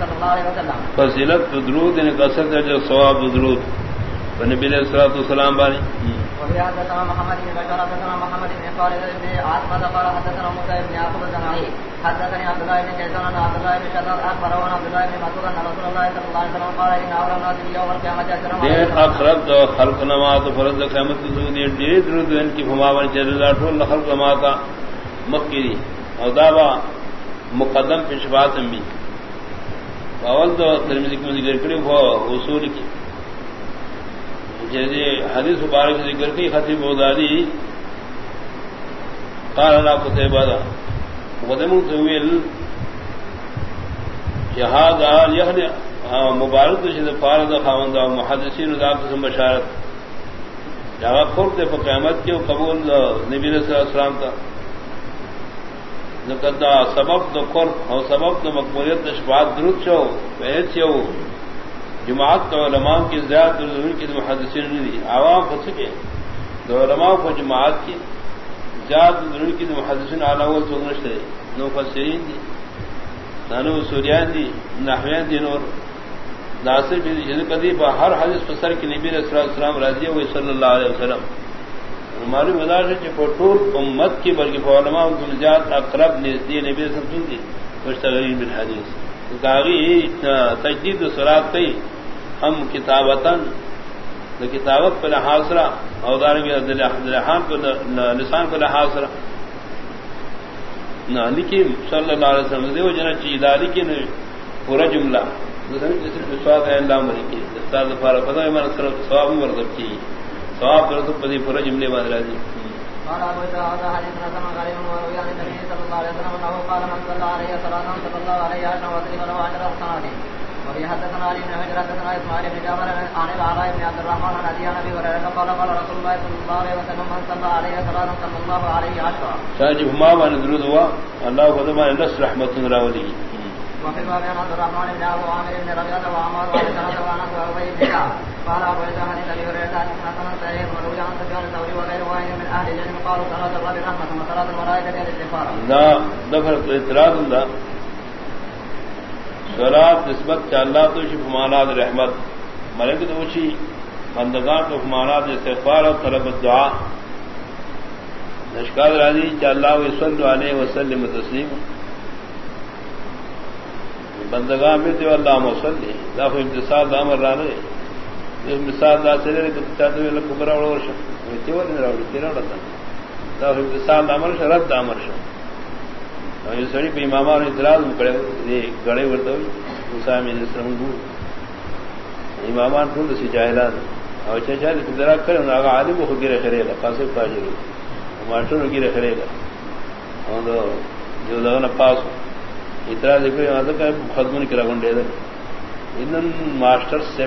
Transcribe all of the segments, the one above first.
صلى الله عليه وسلم. فضیلت درود ان قصد ہے جو ثواب درود. نبی علیہ الصلوۃ والسلام حدثنا محمد بن بشار حدثنا محمد بن خالد بن عاصمة قال حدثنا موسى بن يعقوب الزنعي حدثني عبد الله بن كيسان عن عبد الله بن شداد اخبر عن عبد الله بن مسعود ان رسول الله صلى الله عليه وسلم قال ان اول الناس يوم القيامه اجرا دیر اخرت دو خلق نماز فرض قیامت درود یہ دیر درود ان کی فماون چل اللہ ٹول خلق نماز مکری اور دعوا مقدم پیشوات بھی. اول دو ترمذی کی ذکر کرے وہ اصول کی۔ جیسے حدیث مبارک ذکر کی، خطیب بغدادی قال انا قتيبة مقدم طويل جهاد آل یعنی مبارک شد فارد خاوند و محدثین ذات قسم بشارت۔ جہاں خورد دے قیامت کے قبول نبی صلی اللہ علیہ وسلم کا۔ نقدہ سبب دو قرب اور سبب دو مقبولیت شفاعت درود شو فہد شو جماعت تو علماء کی زیادہ ضرور کی محدثین نہیں دی عوام ہو سکے دو علماء کو جماعت کی زیادہ ضرور کی محدثین اعلیٰ تو نشتے نو فسرین دی نانو سوریان دی نحویان دی نور. ناصر بن جن کدی ہر حدیث فسر کی نبی صلی اللہ علیہ وسلم راضی ہوئے صلی اللہ علیہ وسلم معلوم مدار سے کہ ٹول امت کی بلکہ علماء کی زیادہ اقرب نزدی نبی صلی اللہ علیہ وسلم دی مشتغلین بالحدیث داغی تجدید سرات کئی ہم کتابتن کتابت پہ حاصرہ اودار خان کو لسان کو حاصرہ نہ لکھی صلی اللہ علیہ وسلم، دیو جنا چیز لکھی نے پورا جملہ سواب ہے اللہ مری کی استاد فارغ پتہ ہے من طرف ثواب مرتب کی ثواب پر تو پدی پورا جملے بعد راضی قال ابو داود حديث حسن غريب وروي عن النبي صلى الله عليه وسلم انه قال من صلى عليه صلاه صلى الله عليه وسلم له حسنات وفي حدثنا علي بن حجر حدثنا اسماعيل بن جعفر عن العلاء بن عبد الرحمن عن ابي ابي هريره قال قال رسول الله صلى الله عليه وسلم من صلى عليه صلاه صلى الله عليه عشرا شاجب ما وان درود هو الله قدما الناس رحمه راولي وفي الباب عبد الرحمن بن ابو عامر بن ربيعه وعمار وعن سنه وانس وابي بن قال ابو عيسى حديث ابي هريره حدثنا سنه سعيد وروي عن سفيان الثوري وغير واحد من اهل العلم قالوا صلاه الرب رحمه وصلاه الملائكه الاستغفار لا دفر اعتراض الله سرات نسبت چ اللہ تو شف ماناد رحمت۔ ملک دوشی بندگان تو ماناد استغفار اور طلب دعا نشکار راضی چ اللہ وسلم علیہ وسلم تسلیم۔ بندگان میں تو اللہ مسلی لاف امتصال دامر رانے مثال دا سرے کہ چاہتے ہوئے کبرا اور شو تیور نے راوڑی تیرا رتا لاف امتصال دامر شرط دامر شو سڑی پہ امام نے اعتراض کرے گڑے ورتو موسی میں اسلام گو۔ امامان ٹھول سی جاہلان۔ اور چا چا ذرا کرے نہ عالم کو گرے کرے گا قاصد تاجر ماسٹر گرے کرے گا۔ اور جو لگن پاس اعتراض کرے وہاں تک کرا گنڈے دے۔ ان ماسٹر سے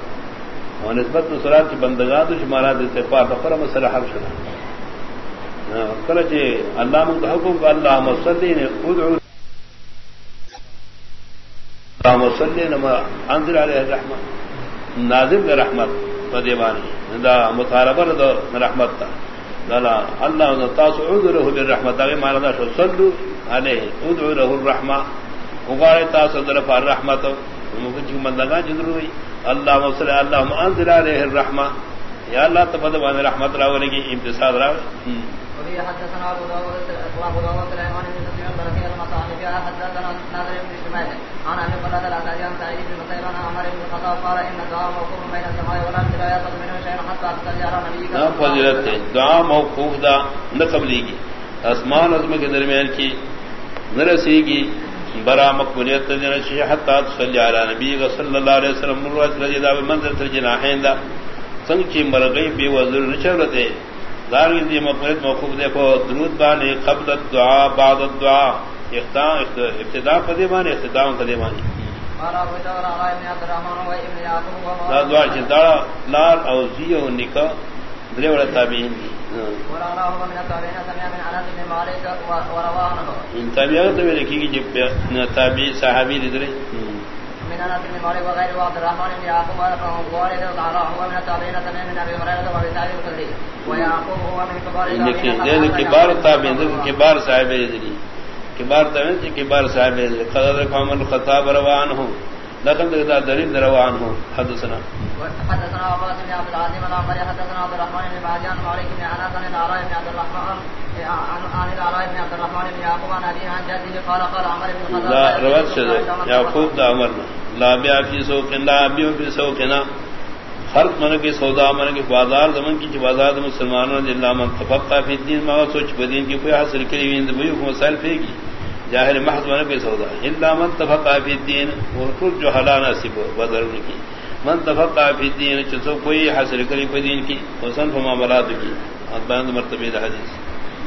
اور نسبت تو سلاد کی بندگاہ تو مانا دیتے پا بفر مسئلہ حل شدہ۔ ہاں، کل چی اللہ من حکم اللہ مسلی نے ادعو اللہ مسلی نما انزل علیہ الرحمت۔ نازل رحمت فدیوانی دا مطالبہ دا رحمت تا۔ لالا اللہ تاسو ادعو له بالرحمت اگے مانا دا شو، صلو علیہ، ادعو له الرحمت اگارے تاسو در فار ہوئی اللہ مسلی اللہ انزل علیہ الرحمت یا اللہ تفضل رحمت راولے کی امتصاد راولے وفي حدثنا ابو داود ابو داود سليمان بن سفيان بركي المصاحف حدثنا نادر بن شمال. عن ابي قتاده الاسدي عن سعيد بن مسيب عن عمر بن الخطاب قال ان الدعاء موقوف بين السماء والارض لا يصل منه شيء حتى تصلي على نبيك نہ فضیلت دعا موقوف دا نہ قبلی کی آسمان عظم کے درمیان کی؟ نہ رسی کی برا مقبولیت جن حتى تصلي على نبيك صلى الله عليه وسلم روایت رضی اللہ منزل ترجناحین دا. سنگ چی مرغی بے وزر نچورتے دار دی مقبرت موقوف دیکھو درود بانے قبل الدعاء بعد الدعا. ابتدا الدعاء ابتداء قدیمانی اختتام قدیمانی دوار چنداڑا لال او زی او نکا درے وڑا تابعین دی. تابعین تو میرے کی جب تابعی صحابی دی درے من انس بن مالك وغيره وعبد الرحمن بن يعقوب ووالد تعالى هو من التابعين سمع من ابي هريره وابي سعيد الخدري ويعقوب هو من كبار التابعين كبار التابعين كبار صاحب كبار تابعين كبار صاحب قدر عمر الخطاب روانه لكن ذا دليل روانه حدثنا. حدثنا ابو بن عبد العظيم الامر حدثنا عبد الرحمن بن باجان مالك بن انس بن العراء بن عبد الرحمن عن العراء بن عبد الرحمن بن يعقوب عن ابي عن جده قال قال عمر بن الخطاب لا رواه يعقوب دا عمر لا بیا فی سوق لا بیا فی سوق نا. خرق من کے سودا من کے بازار زمن کی بازار مسلمانوں نے اللہ من تفقہ فی الدین ما سوچ بدین کی کوئی حاصل کری وہ مسائل پھے گی محض من کے سودا اللہ من تفقا فی الدین، وہ جو حلال نصیب بدر کی۔ من تفقا فی الدین چسو کوئی حاصل کری بدین کی حسن فما مراد کی۔ بیان مرتبہ حدیث۔